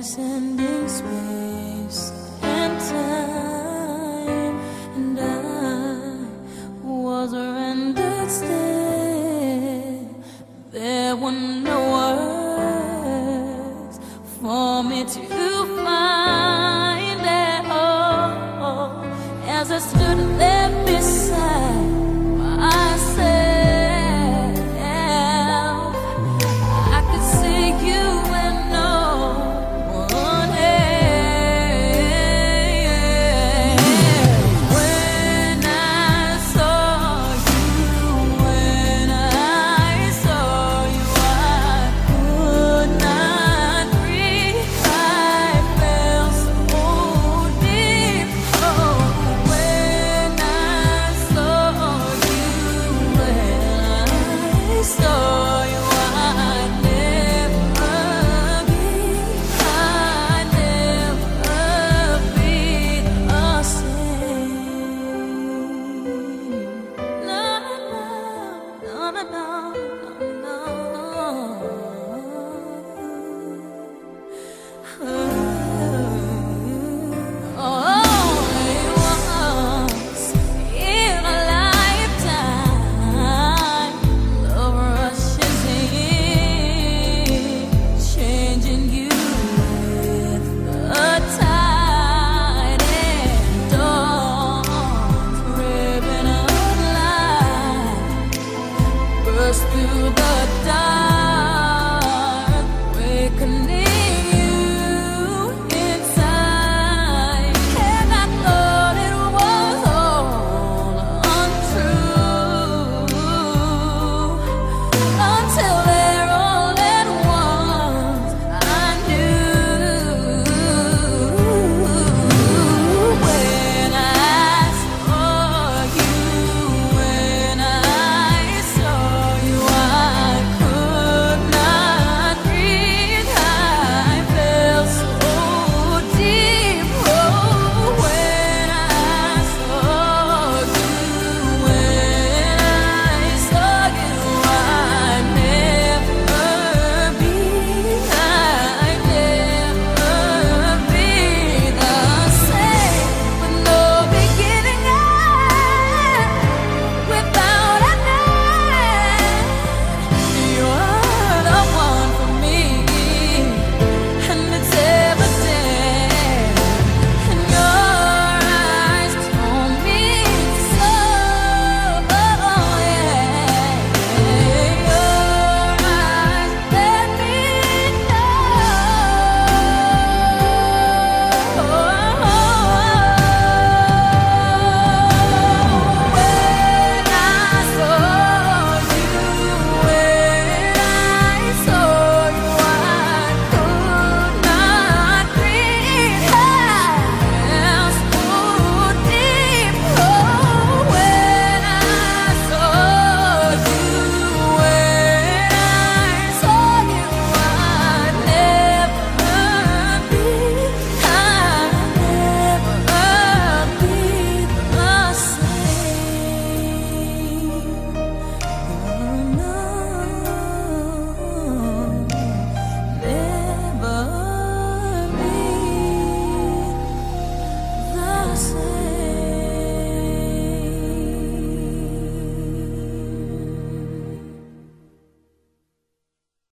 transcending space and time, and I was rendered still. There were no us through the dark.